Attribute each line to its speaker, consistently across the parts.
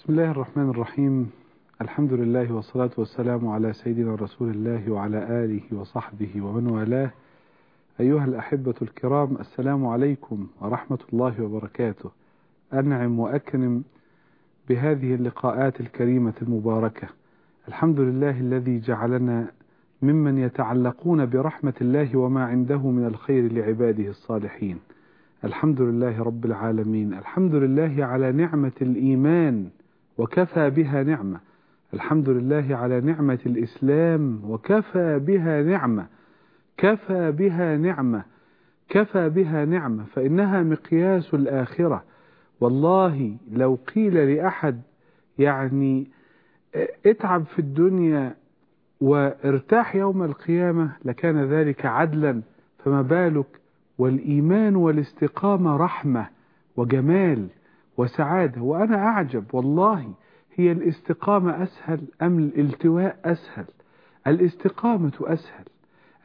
Speaker 1: بسم الله الرحمن الرحيم. الحمد لله والصلاة والسلام على سيدنا رسول الله وعلى آله وصحبه ومن والاه. أيها الأحبة الكرام السلام عليكم ورحمة الله وبركاته. أنعم وأكرم بهذه اللقاءات الكريمة المباركة. الحمد لله الذي جعلنا ممن يتعلقون برحمة الله وما عنده من الخير لعباده الصالحين. الحمد لله رب العالمين. الحمد لله على نعمة الإيمان. وكفى بها نعمة. الحمد لله على نعمة الإسلام وكفى بها نعمة. كفى بها نعمة. كفى بها نعمة. فإنها مقياس الآخرة. والله لو قيل لأحد يعني اتعب في الدنيا وارتاح يوم القيامة لكان ذلك عدلا. فما بالك؟ والإيمان والاستقامة رحمة وجمال. وسعادة وأنا أعجب والله. هي الاستقامة أسهل أم الالتواء أسهل؟ الاستقامة أسهل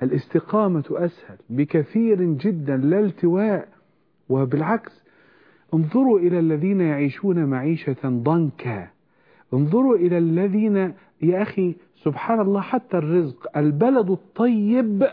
Speaker 1: الاستقامة أسهل بكثير جدا لا التواء. وبالعكس انظروا إلى الذين يعيشون معيشة ضنكا. انظروا إلى الذين يا أخي سبحان الله حتى الرزق البلد الطيب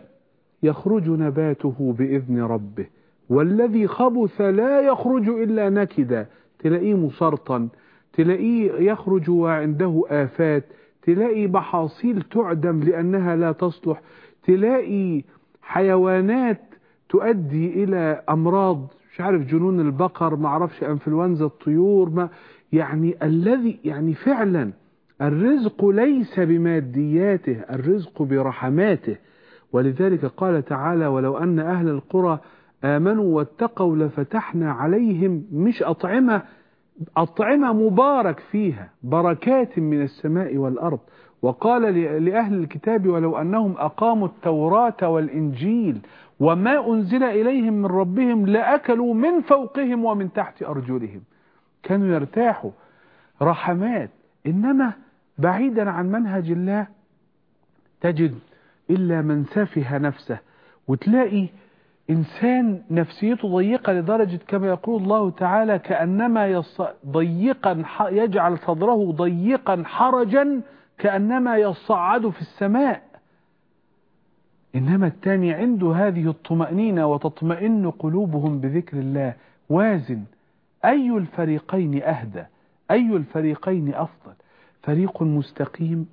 Speaker 1: يخرج نباته بإذن ربه والذي خبث لا يخرج إلا نكدا. تلاقيه مسرطن تلاقيه يخرج وعنده آفات تلاقي محاصيل تعدم لأنها لا تصلح تلاقي حيوانات تؤدي إلى أمراض مش عارف جنون البقر ما عرفش أنفلونزا الطيور ما يعني الذي يعني فعلا الرزق ليس بمادياته الرزق برحماته. ولذلك قال تعالى ولو أن أهل القرى آمنوا واتقوا لفتحنا عليهم مش أطعمة أطعمة مبارك فيها بركات من السماء والأرض. وقال لأهل الكتاب ولو أنهم أقاموا التوراة والإنجيل وما أنزل إليهم من ربهم لأكلوا من فوقهم ومن تحت أرجلهم. كانوا يرتاحوا. رحمات. إنما بعيدا عن منهج الله تجد إلا من سفه نفسه. وتلاقي إنسان نفسيته ضيقة لدرجة كما يقول الله تعالى كأنما يص... ضيقا ح... يجعل صدره ضيقا حرجا كأنما يصعد في السماء. إنما الثاني عنده هذه الطمأنينة وتطمئن قلوبهم بذكر الله. وازن أي الفريقين أهدى؟ أي الفريقين أفضل؟ فريق مستقيم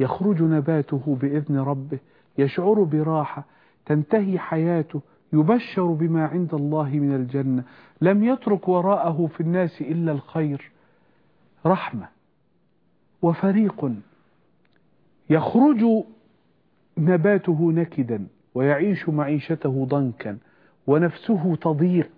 Speaker 1: يخرج نباته بإذن ربه يشعر براحة تنتهي حياته يبشر بما عند الله من الجنة. لم يترك وراءه في الناس إلا الخير رحمة وفريق. يخرج نباته نكدا ويعيش معيشته ضنكا ونفسه تضيق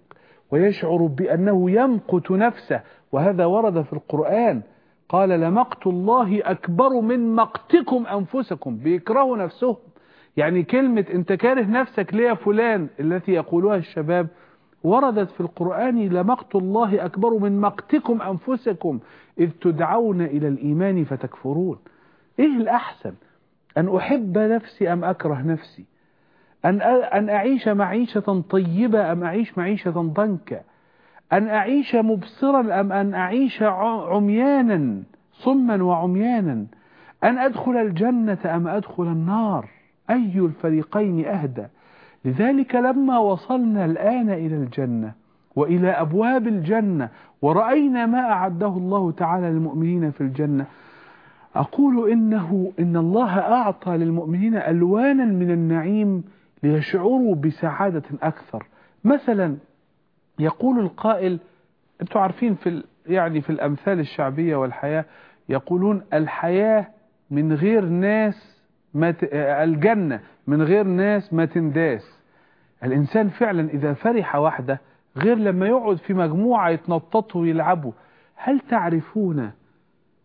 Speaker 1: ويشعر بأنه يمقت نفسه. وهذا ورد في القرآن. قال لمقت الله أكبر من مقتكم أنفسكم. بيكرهوا نفسهم. يعني كلمة انت كاره نفسك ليه فلان التي يقولها الشباب وردت في القرآن لمقت الله أكبر من مقتكم أنفسكم إذ تدعون إلى الإيمان فتكفرون. إيه الأحسن؟ أن أحب نفسي أم أكره نفسي؟ أن أن أعيش معيشة طيبة أم أعيش معيشة ضنكا؟ أن أعيش مبصرا أم أن أعيش عميانا صما وعميانا؟ أن أدخل الجنة أم أدخل النار؟ أي الفريقين أهدى. لذلك لما وصلنا الآن إلى الجنة وإلى أبواب الجنة ورأينا ما أعده الله تعالى للمؤمنين في الجنة أقول إنه إن الله أعطى للمؤمنين ألوانا من النعيم ليشعروا بسعادة أكثر. مثلا يقول القائل أنتم عارفين في يعني في الأمثال الشعبية والحياة يقولون الحياة من غير ناس ما ت... الجنة من غير ناس ما تنداس. الإنسان فعلا إذا فرح وحده غير لما يقعد في مجموعة يتنططوا ويلعبوا. هل تعرفون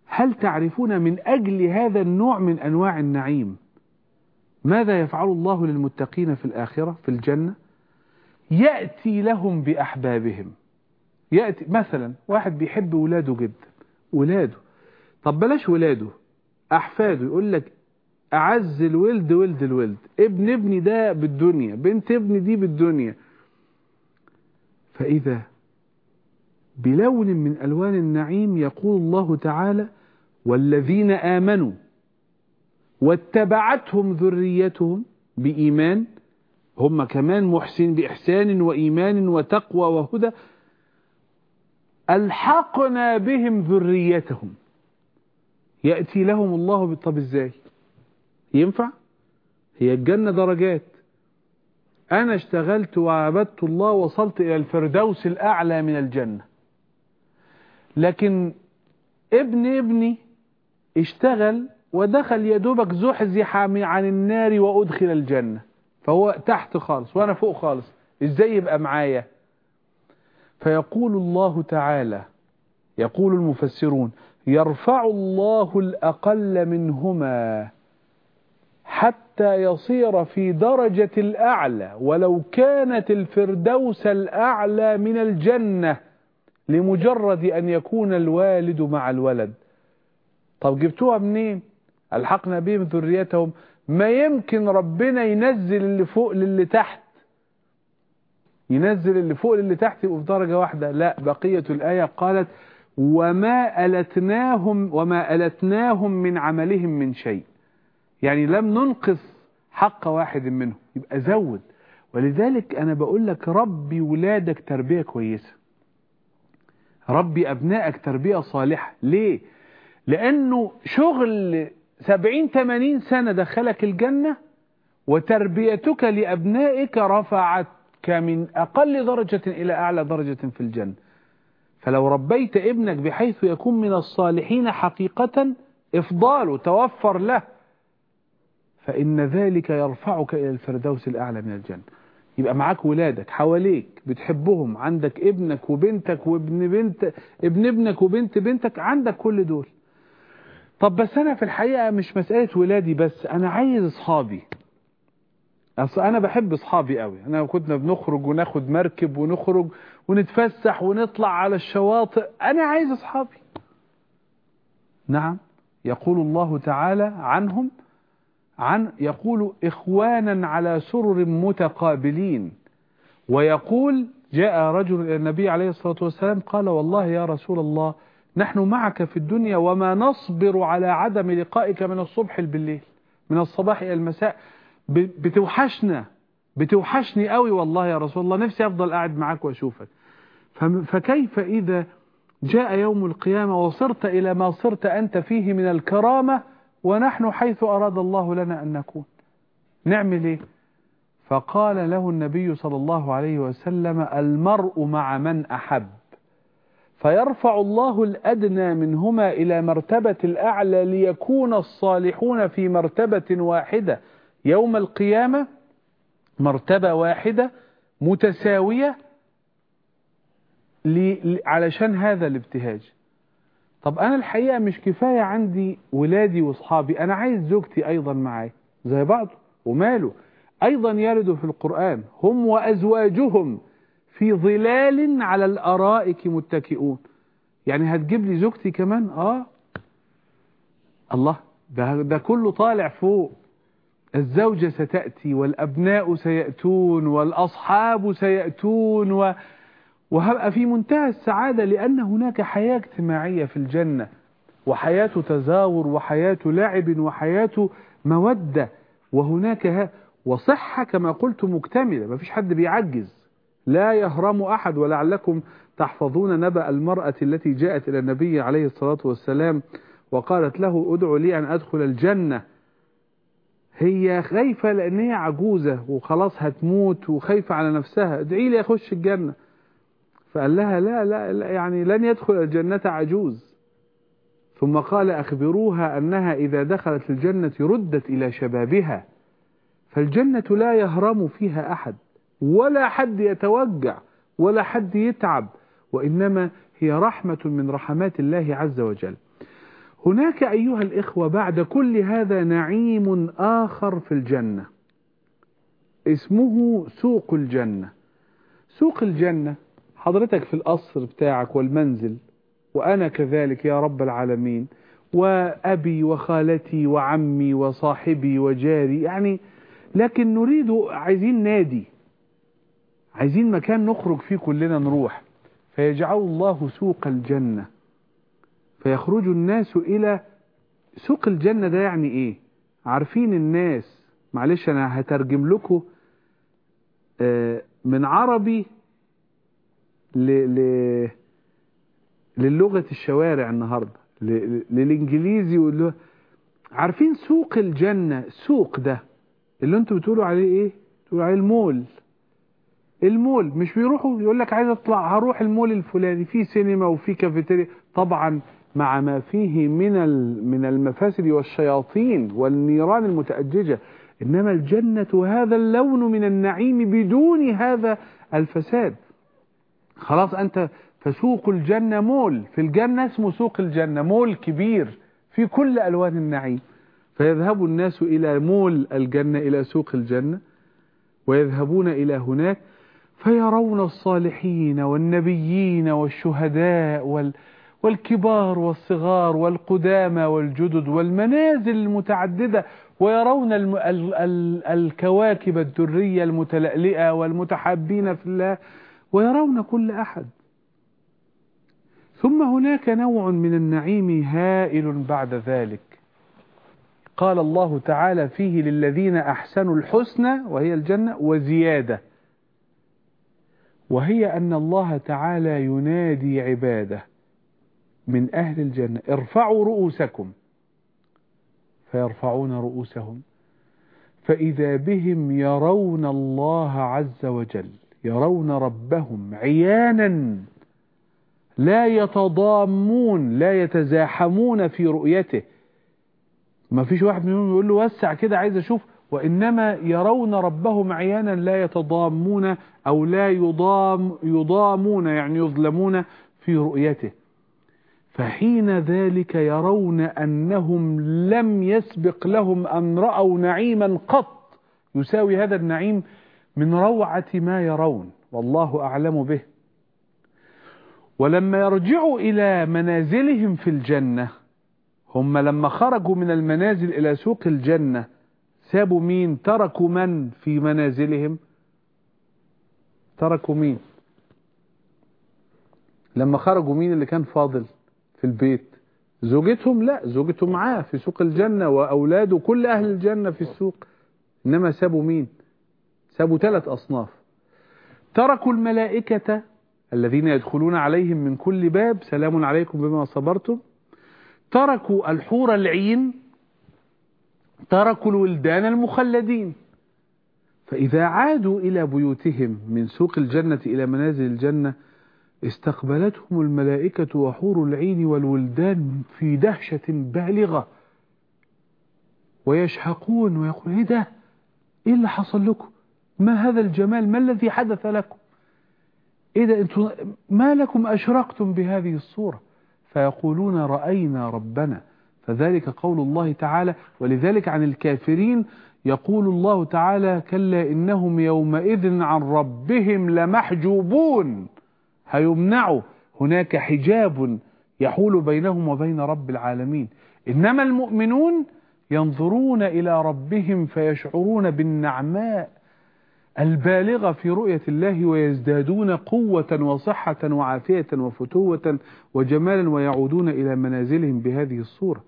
Speaker 1: هل تعرفون من أجل هذا النوع من أنواع النعيم؟ ماذا يفعل الله للمتقين في الآخرة في الجنة؟ يأتي لهم بأحبابهم. يأتي مثلا واحد بيحب ولاده جدا. ولاده. طب بلاش ولاده أحفاده يقول لك أعز الولد ولد الولد. ابن ابني ده بالدنيا بنت ابني دي بالدنيا. فإذا بلون من ألوان النعيم يقول الله تعالى والذين آمنوا واتبعتهم ذريتهم بإيمان هم كمان محسن بإحسان وإيمان وتقوى وهدى ألحقنا بهم ذريتهم. يأتي لهم الله طب إزاي ينفع؟ هي الجنة درجات. أنا اشتغلت وعبدت الله وصلت إلى الفردوس الأعلى من الجنة. لكن ابن ابني اشتغل ودخل يدوبك زحزح عن النار وأدخل الجنة. فهو تحت خالص وأنا فوق خالص. إزاي يبقى معايا؟ فيقول الله تعالى يقول المفسرون يرفع الله الأقل منهما. حتى يصير في درجة الأعلى ولو كانت الفردوس الأعلى من الجنة لمجرد أن يكون الوالد مع الولد. طب جبتوها منين؟ ألحقنا بهم ذريتهم. ما يمكن ربنا ينزل اللي فوق للي تحت. ينزل اللي فوق للي تحت يبقوا في درجة واحدة. لا بقية الآية قالت وما ألتناهم وما ألتناهم من عملهم من شيء. يعني لم ننقص حق واحد منهم. يبقى زود. ولذلك أنا بقول لك ربي ولادك تربية كويسة. ربي أبنائك تربية صالحة. ليه؟ لأنه شغل سبعين ثمانين سنة دخلك الجنة وتربيتك لأبنائك رفعتك من أقل درجة إلى أعلى درجة في الجنة. فلو ربيت ابنك بحيث يكون من الصالحين حقيقة إفضاله توفر له. فإن ذلك يرفعك إلى الفردوس الأعلى من الجنة. يبقى معاك ولادك حواليك بتحبهم عندك ابنك وبنتك وابن بنت ابن ابنك وبنت بنتك عندك كل دول. طب بس أنا في الحقيقة مش مسألة ولادي بس أنا عايز أصحابي. أصل أنا بحب أصحابي قوي أنا كنا بنخرج وناخد مركب ونخرج ونتفسح ونطلع على الشواطئ أنا عايز أصحابي. نعم يقول الله تعالى عنهم عن يقول إخوانا على سرر متقابلين. ويقول جاء رجل إلى النبي عليه الصلاة والسلام قال والله يا رسول الله نحن معك في الدنيا وما نصبر على عدم لقائك من الصبح بالليل من الصباح إلى المساء. بتوحشنا بتوحشني قوي والله يا رسول الله نفسي أفضل قاعد معاك وأشوفك. فكيف إذا جاء يوم القيامة وصرت إلى ما صرت أنت فيه من الكرامة ونحن حيث أراد الله لنا أن نكون. نعمل إيه؟ فقال له النبي صلى الله عليه وسلم المرء مع من أحب. فيرفع الله الأدنى منهما إلى مرتبة الأعلى ليكون الصالحون في مرتبة واحدة. يوم القيامة مرتبة واحدة متساوية علشان هذا الابتهاج. طب أنا الحقيقة مش كفاية عندي ولادي وأصحابي أنا عايز زوجتي أيضا معاي زي بعض وماله. أيضا يرد في القرآن هم وأزواجهم في ظلال على الأرائك متكئون. يعني هتجيب لي زوجتي كمان؟ آه. الله ده, ده كله طالع فوق. الزوجة ستأتي والأبناء سيأتون والأصحاب سيأتون و... وهبقى في منتهى السعادة لأن هناك حياة اجتماعية في الجنة وحياة تزاور وحياة لعب وحياة مودة. وهناك وصحة كما قلت مكتملة ما فيش حد بيعجز. لا يهرم أحد ولعلكم تحفظون نبأ المرأة التي جاءت إلى النبي عليه الصلاة والسلام وقالت له ادعو لي أن أدخل الجنة. هي خايفة لأن هي عجوزة وخلاص هتموت وخايفة على نفسها. ادعي لي أخش الجنة. فقال لها لا, لا, يعني لن يدخل الجنة عجوز. ثم قال أخبروها أنها إذا دخلت الجنة ردت إلى شبابها. فالجنة لا يهرم فيها أحد ولا حد يتوجع ولا حد يتعب وإنما هي رحمة من رحمات الله عز وجل. هناك أيها الإخوة بعد كل هذا نعيم آخر في الجنة اسمه سوق الجنة. سوق الجنة حضرتك في القصر بتاعك والمنزل وأنا كذلك يا رب العالمين وأبي وخالتي وعمي وصاحبي وجاري يعني لكن نريد عايزين نادي عايزين مكان نخرج فيه كلنا نروح. فيجعل الله سوق الجنة. فيخرج الناس إلى سوق الجنة ده يعني إيه؟ عارفين الناس. معلش أنا هترجم لكم من عربي ل... ل... للغة الشوارع النهاردة. ل... للإنجليزي واللغة. عارفين سوق الجنة؟ سوق ده. اللي أنتوا بتقولوا عليه إيه؟ تقولوا عليه المول. المول. مش بيروحوا يقول لك عايز اطلع هروح المول الفلاني. في سينما وفي كافيتيريا. طبعا مع ما فيه من من المفاسد والشياطين والنيران المتأججة. إنما الجنة هذا اللون من النعيم بدون هذا الفساد. خلاص أنت فسوق الجنة مول. في الجنة اسمه سوق الجنة مول كبير في كل ألوان النعيم. فيذهب الناس إلى مول الجنة إلى سوق الجنة ويذهبون إلى هناك فيرون الصالحين والنبيين والشهداء وال والكبار والصغار والقدامى والجدد والمنازل المتعددة ويرون الم... ال... ال... الكواكب الدرية المتلألئة والمتحابين في الله. ويرون كل أحد. ثم هناك نوع من النعيم هائل بعد ذلك. قال الله تعالى فيه للذين أحسنوا الحسنى وهي الجنة وزيادة. وهي أن الله تعالى ينادي عباده من أهل الجنة ارفعوا رؤوسكم. فيرفعون رؤوسهم. فإذا بهم يرون الله عز وجل يرون ربهم عيانا لا يتضامون لا يتزاحمون في رؤيته. ما فيش واحد منهم يقول له وسع كده عايز أشوف. وإنما يرون ربهم عيانا لا يتضامون أو لا يضام يضامون يعني يظلمون في رؤيته. فحين ذلك يرون أنهم لم يسبق لهم أن رأوا نعيما قط. يساوي هذا النعيم من روعة ما يرون والله أعلم به. ولما يرجعوا إلى منازلهم في الجنة هم لما خرجوا من المنازل إلى سوق الجنة سابوا مين؟ تركوا من في منازلهم؟ تركوا مين؟ لما خرجوا مين اللي كان فاضل في البيت؟ زوجتهم؟ لا زوجته معاه في سوق الجنة وأولاده كل أهل الجنة في السوق. إنما سابوا مين؟ سابوا ثلاث أصناف. تركوا الملائكة الذين يدخلون عليهم من كل باب سلام عليكم بما صبرتم. تركوا الحور العين تركوا الولدان المخلدين. فإذا عادوا إلى بيوتهم من سوق الجنة إلى منازل الجنة استقبلتهم الملائكة وحور العين والولدان في دهشة بالغة. ويشحقون ويقول إيه ده؟ إيه اللي حصل لكم؟ ما هذا الجمال؟ ما الذي حدث لكم؟ ده أنتم ما لكم أشرقتم بهذه الصورة؟ فيقولون رأينا ربنا. فذلك قول الله تعالى ولذلك عن الكافرين يقول الله تعالى كلا إنهم يومئذ عن ربهم لمحجوبون. هيمنعوا. هناك حجاب يحول بينهم وبين رب العالمين. إنما المؤمنون ينظرون إلى ربهم فيشعرون بالنعماء. البالغة في رؤية الله ويزدادون قوة وصحة وعافية وفتوة وجمالا ويعودون إلى منازلهم بهذه الصورة.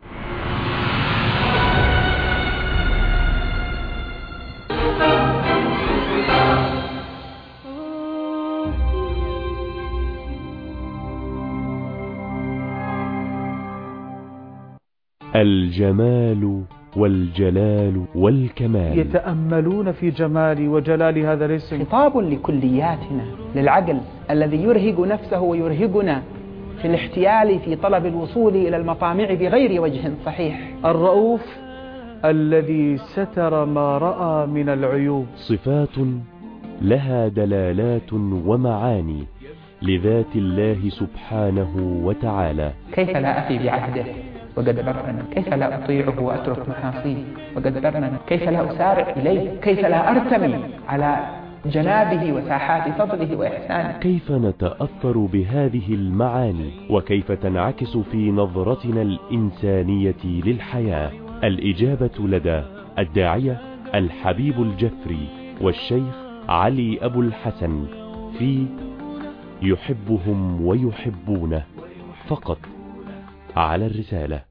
Speaker 2: الجمال والجلال والكمال.
Speaker 3: يتأملون في جمال وجلال هذا الاسم.
Speaker 4: خطاب لكلياتنا للعقل الذي يرهق نفسه ويرهقنا في الاحتيال في طلب الوصول إلى المطامع بغير وجه صحيح.
Speaker 3: الرؤوف الذي ستر ما رأى من العيوب.
Speaker 2: صفات لها دلالات ومعاني لذات الله سبحانه وتعالى.
Speaker 4: كيف لا أفي بعهده؟ وقد برنا كيف لا أطيعه وأترك محاصيه وقد برنا كيف لا أسارع إليه؟ كيف لا أرتمي على جنابه وساحات فضله وإحسانه؟
Speaker 2: كيف نتأثر بهذه المعاني؟ وكيف تنعكس في نظرتنا الإنسانية للحياة؟ الإجابة لدى الداعية الحبيب الجفري والشيخ علي أبو الحسن في يحبهم ويحبونه فقط. على الرسالة.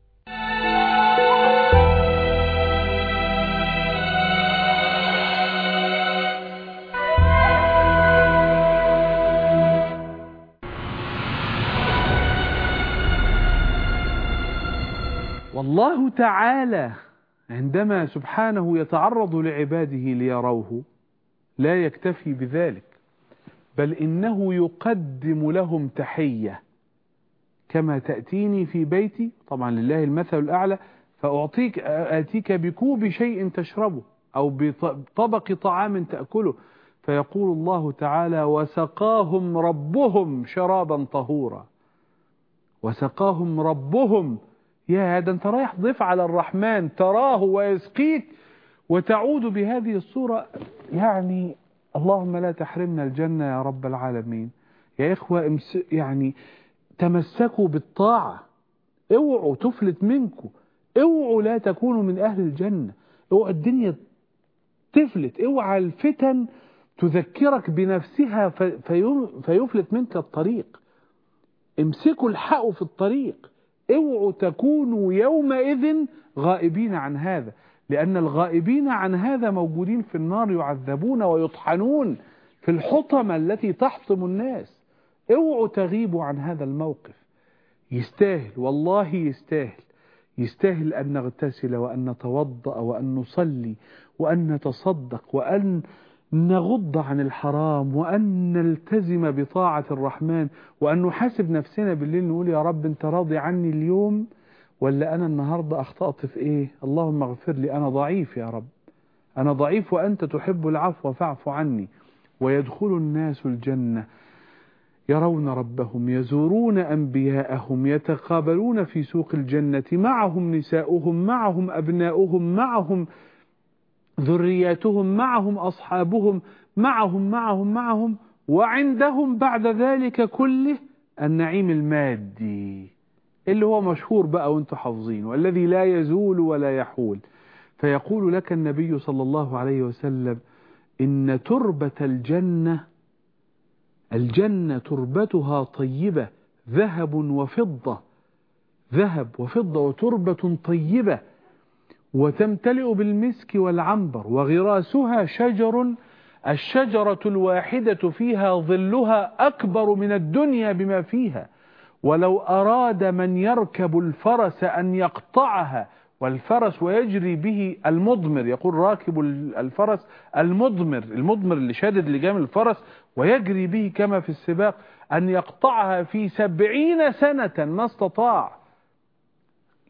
Speaker 1: والله تعالى عندما سبحانه يتعرض لعباده ليروه لا يكتفي بذلك بل إنه يقدم لهم تحية. كما تأتيني في بيتي طبعا لله المثل الأعلى فأعطيك آتيك بكوب شيء تشربه أو بطبق طعام تأكله. فيقول الله تعالى وسقاهم ربهم شرابا طهورا. وسقاهم ربهم. يا هذا أنت رايح ضيف على الرحمن تراه ويسقيك. وتعود بهذه الصورة. يعني اللهم لا تحرمنا الجنة يا رب العالمين. يا إخوة يعني تمسكوا بالطاعة. اوعوا تفلت منكم. اوعوا لا تكونوا من أهل الجنة. اوعوا الدنيا تفلت. اوعى الفتن تذكرك بنفسها فيفلت منك الطريق. امسكوا الحق في الطريق. اوعوا تكونوا يومئذ غائبين عن هذا. لأن الغائبين عن هذا موجودين في النار يعذبون ويطحنون في الحطمة التي تحطم الناس. اوعوا تغيبوا عن هذا الموقف. يستاهل والله يستاهل. يستاهل أن نغتسل وأن نتوضأ وأن نصلي وأن نتصدق وأن نغض عن الحرام وأن نلتزم بطاعة الرحمن وأن نحاسب نفسنا بالليل نقول يا رب أنت راضي عني اليوم ولا أنا النهاردة أخطأت في إيه؟ اللهم اغفر لي أنا ضعيف يا رب. أنا ضعيف وأنت تحب العفو فاعف عني. ويدخل الناس الجنة. يرون ربهم يزورون أنبياءهم يتقابلون في سوق الجنة معهم نساؤهم معهم أبناؤهم معهم ذرياتهم معهم أصحابهم معهم معهم معهم. وعندهم بعد ذلك كله النعيم المادي اللي هو مشهور بقى وأنتم حافظين والذي لا يزول ولا يحول. فيقول لك النبي صلى الله عليه وسلم إن تربة الجنة الجنة تربتها طيبة ذهب وفضة ذهب وفضة وتربة طيبة وتمتلئ بالمسك والعنبر وغراسها شجر الشجرة الواحدة فيها ظلها أكبر من الدنيا بما فيها. ولو أراد من يركب الفرس أن يقطعها والفرس ويجري به المضمر يقول راكب الفرس المضمر المضمر اللي شادد لجام الفرس ويجري به كما في السباق أن يقطعها في سبعين سنة. ما استطاع.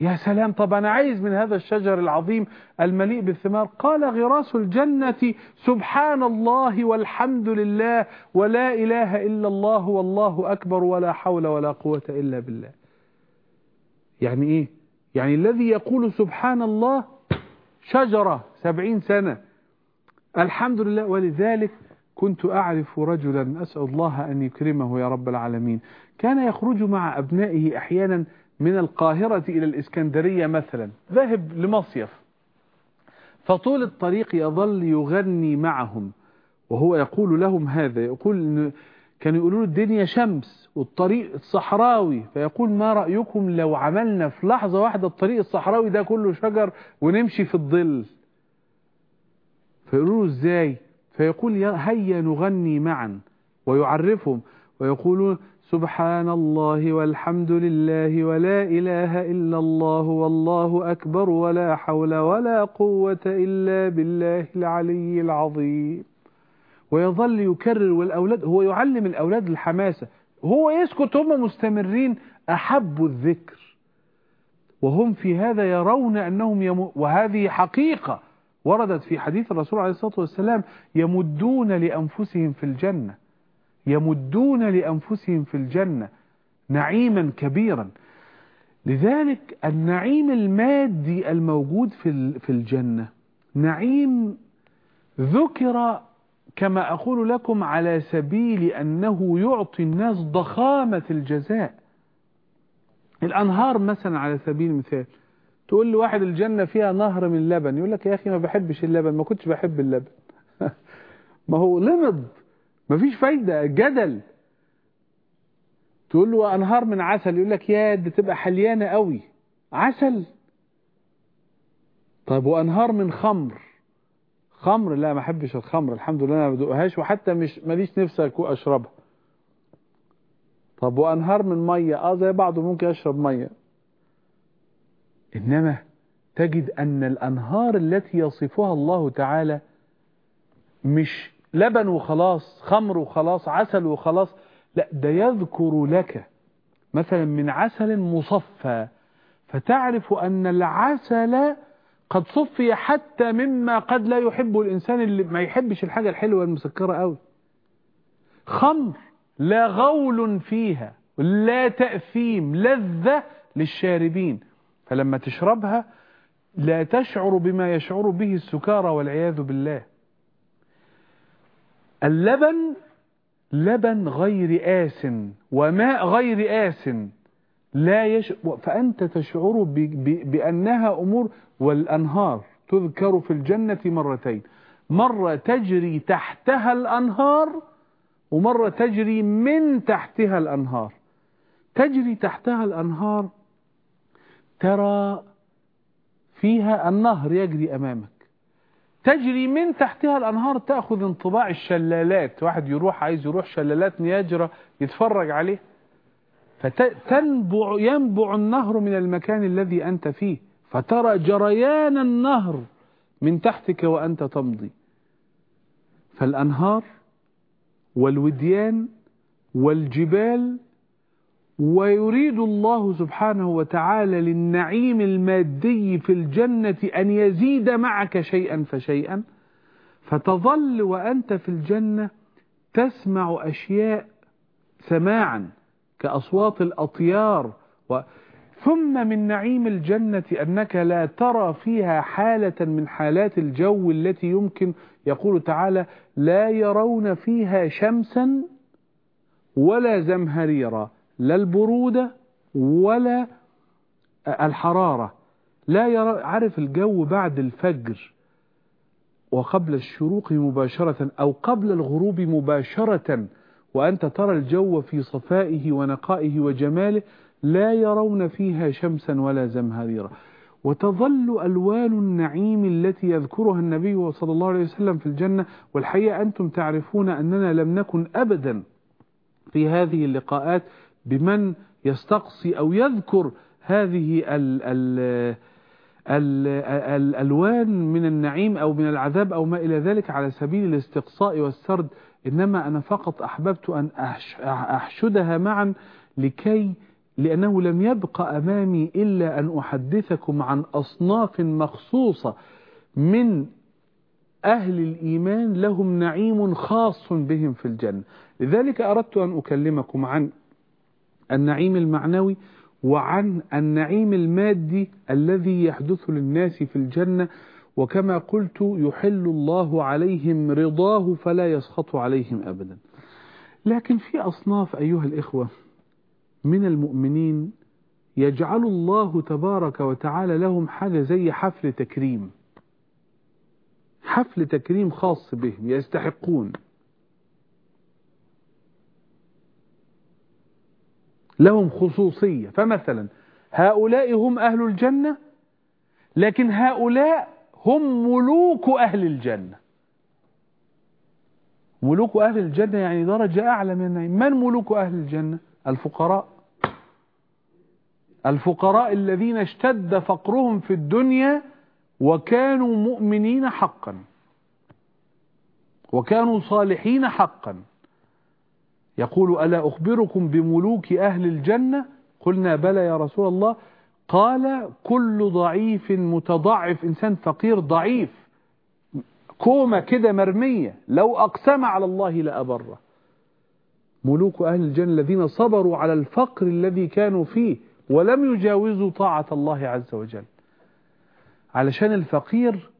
Speaker 1: يا سلام طب أنا عايز من هذا الشجر العظيم المليء بالثمار. قال غراس الجنة سبحان الله والحمد لله ولا إله إلا الله والله أكبر ولا حول ولا قوة إلا بالله. يعني إيه؟ يعني الذي يقول سبحان الله شجرة سبعين سنة الحمد لله. ولذلك كنت أعرف رجلا أسأل الله أن يكرمه يا رب العالمين. كان يخرج مع أبنائه أحيانا من القاهرة إلى الإسكندرية مثلا. ذهب لمصيف. فطول الطريق يظل يغني معهم وهو يقول لهم هذا. يقول كانوا يقولوا الدنيا شمس والطريق الصحراوي. فيقول ما رأيكم لو عملنا في لحظة واحدة الطريق الصحراوي ده كله شجر ونمشي في الظل؟ فيقولوا إزاي؟ فيقول هيا نغني معا. ويعرفهم ويقولون سبحان الله والحمد لله ولا إله إلا الله والله أكبر ولا حول ولا قوة إلا بالله العلي العظيم. ويظل يكرر والأولاد هو يعلم الأولاد الحماسة. هو يسكت هم مستمرين. أحب الذكر. وهم في هذا يرون أنهم يم... وهذه حقيقة. وردت في حديث الرسول عليه الصلاة والسلام يمدون لأنفسهم في الجنة. يمدون لأنفسهم في الجنة نعيما كبيرا. لذلك النعيم المادي الموجود في الجنة نعيم ذكر كما أقول لكم على سبيل أنه يعطي الناس ضخامة الجزاء. الأنهار مثلا على سبيل المثال تقول لواحد الجنة فيها نهر من لبن يقول لك يا أخي ما بحبش اللبن ما كنتش بحب اللبن. ما هو لمض مفيش فايدة جدل. تقول له أنهار من عسل يقول لك يا دي تبقى حليانة قوي. عسل. طيب وأنهار من خمر. خمر؟ لا ما أحبش الخمر الحمد لله ما بدوقهاش وحتى مش ماليش نفسي أشربها. طب وأنهار من مية آه زي بعضه ممكن اشرب مية. إنما تجد أن الأنهار التي يصفها الله تعالى مش لبن وخلاص خمر وخلاص عسل وخلاص لا ده يذكر لك مثلا من عسل مصفى. فتعرف أن العسل قد صفي حتى مما قد لا يحبه الإنسان اللي ما يحبش الحاجة الحلوة المسكرة قوي. خمر لا غول فيها لا تأثيم لذة للشاربين. فلما تشربها لا تشعر بما يشعر به السكارى والعياذ بالله. اللبن لبن غير آس وماء غير آس لا يش... فأنت تشعر ب... ب... بأنها أمور والأنهار تذكر في الجنة مرتين. مرة تجري تحتها الأنهار ومرة تجري من تحتها الأنهار. تجري تحتها الأنهار ترى فيها النهر يجري أمامك. تجري من تحتها الأنهار تأخذ انطباع الشلالات. واحد يروح عايز يروح شلالات نياجرة يتفرج عليه. فتنبع ينبع النهر من المكان الذي أنت فيه. فترى جريان النهر من تحتك وأنت تمضي. فالأنهار والوديان والجبال ويريد الله سبحانه وتعالى للنعيم المادي في الجنة أن يزيد معك شيئا فشيئا. فتظل وأنت في الجنة تسمع أشياء سماعا كأصوات الأطيار. و ثم من نعيم الجنة أنك لا ترى فيها حالة من حالات الجو التي يمكن يقول تعالى لا يرون فيها شمسا ولا زمهريرا. لا البرودة ولا الحرارة. لا يرى عارف الجو بعد الفجر وقبل الشروق مباشرة أو قبل الغروب مباشرة وأنت ترى الجو في صفائه ونقائه وجماله لا يرون فيها شمسا ولا زمهريرا. وتظل ألوان النعيم التي يذكرها النبي صلى الله عليه وسلم في الجنة. والحقيقة أنتم تعرفون أننا لم نكن أبدا في هذه اللقاءات بمن يستقصي أو يذكر هذه ال ال ال الألوان من النعيم أو من العذاب أو ما إلى ذلك على سبيل الاستقصاء والسرد. إنما أنا فقط أحببت أن أحشدها معا لكي لأنه لم يبق أمامي إلا أن أحدثكم عن أصناف مخصوصة من أهل الإيمان لهم نعيم خاص بهم في الجنة. لذلك أردت أن أكلمكم عن النعيم المعنوي وعن النعيم المادي الذي يحدث للناس في الجنة. وكما قلت يحل الله عليهم رضاه فلا يسخط عليهم أبدا. لكن في أصناف أيها الإخوة من المؤمنين يجعل الله تبارك وتعالى لهم حاجة زي حفل تكريم. حفل تكريم خاص بهم يستحقون. لهم خصوصية. فمثلا هؤلاء هم أهل الجنة لكن هؤلاء هم ملوك أهل الجنة. ملوك أهل الجنة يعني درجة أعلى من النعيم من ملوك أهل الجنة؟ الفقراء. الفقراء الذين اشتد فقرهم في الدنيا وكانوا مؤمنين حقا. وكانوا صالحين حقا. يقول ألا أخبركم بملوك أهل الجنة؟ قلنا بلى يا رسول الله. قال كل ضعيف متضعف إنسان فقير ضعيف. كومة كده مرمية. لو أقسم على الله لأبره. ملوك أهل الجنة الذين صبروا على الفقر الذي كانوا فيه ولم يجاوزوا طاعة الله عز وجل. علشان الفقير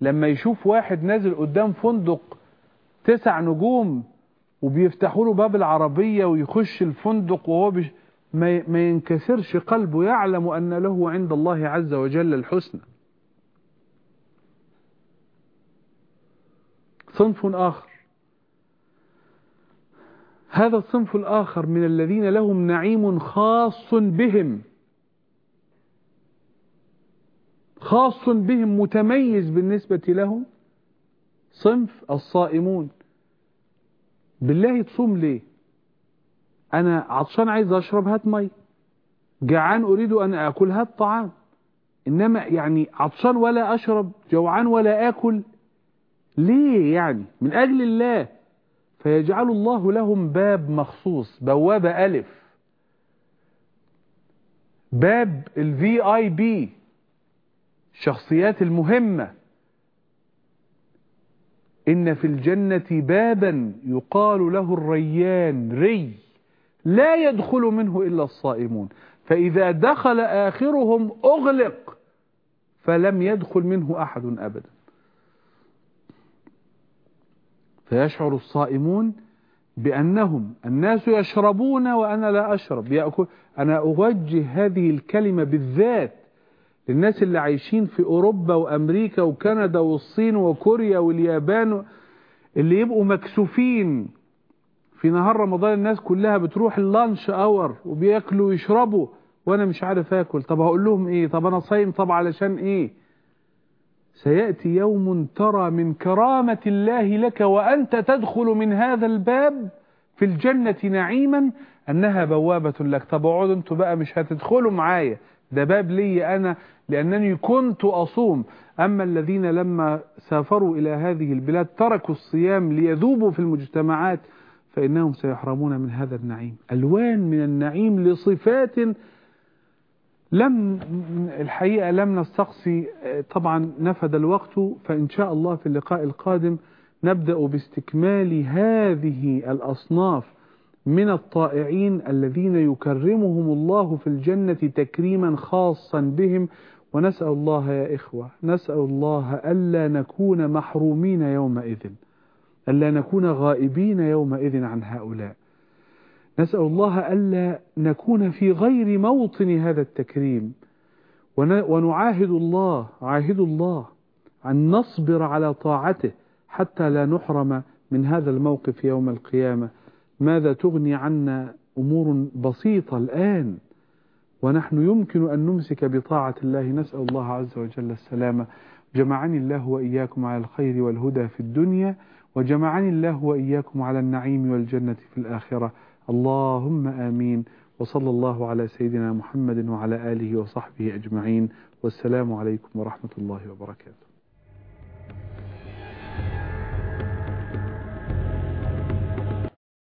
Speaker 1: لما يشوف واحد نازل قدام فندق تسع نجوم وبيفتحوا له باب العربية ويخش الفندق وهو بش ما ينكسرش قلبه يعلم أن له عند الله عز وجل الحسنى. صنف آخر. هذا الصنف الآخر من الذين لهم نعيم خاص بهم. خاص بهم متميز بالنسبة لهم. صنف الصائمون. بالله تصوم ليه؟ أنا عطشان عايز أشرب هات مي. جعان أريد أن أكل هات طعام. إنما يعني عطشان ولا أشرب جوعان ولا آكل. ليه يعني؟ من أجل الله. فيجعل الله لهم باب مخصوص بوابة ألف. باب ال VIP الشخصيات المهمة. إن في الجنة بابا يقال له الريان ري. لا يدخل منه إلا الصائمون. فإذا دخل آخرهم أغلق فلم يدخل منه أحد أبدا. فيشعر الصائمون بأنهم الناس يشربون وأنا لا أشرب. يأكل أنا أوجه هذه الكلمة بالذات للناس اللي عايشين في أوروبا وأمريكا وكندا والصين وكوريا واليابان اللي يبقوا مكسوفين في نهار رمضان الناس كلها بتروح اللانش أور وبياكلوا ويشربوا وأنا مش عارف آكل. طب هقول لهم إيه؟ طب أنا صايم طب علشان إيه؟ سيأتي يوم ترى من كرامة الله لك وأنت تدخل من هذا الباب في الجنة نعيما أنها بوابة لك. طب اقعدوا أنتوا بقى مش هتدخلوا معايا. ده باب لي أنا لأنني كنت أصوم. أما الذين لما سافروا إلى هذه البلاد تركوا الصيام ليذوبوا في المجتمعات فإنهم سيحرمون من هذا النعيم. ألوان من النعيم لصفات لم الحقيقة لم نستقصي. طبعا نفد الوقت فإن شاء الله في اللقاء القادم نبدأ باستكمال هذه الأصناف من الطائعين الذين يكرمهم الله في الجنة تكريما خاصا بهم. ونسأل الله يا إخوة نسأل الله ألا نكون محرومين يومئذ ألا نكون غائبين يومئذ عن هؤلاء. نسأل الله ألا نكون في غير موطن هذا التكريم. ونعاهد الله عاهد الله أن نصبر على طاعته حتى لا نحرم من هذا الموقف يوم القيامة. ماذا تغني عنا أمور بسيطة الآن؟ ونحن يمكن أن نمسك بطاعة الله نسأل الله عز وجل السلامة. جمعني الله وإياكم على الخير والهدى في الدنيا وجمعني الله وإياكم على النعيم والجنة في الآخرة. اللهم آمين. وصلى الله على سيدنا محمد وعلى آله وصحبه أجمعين. والسلام عليكم ورحمة الله وبركاته.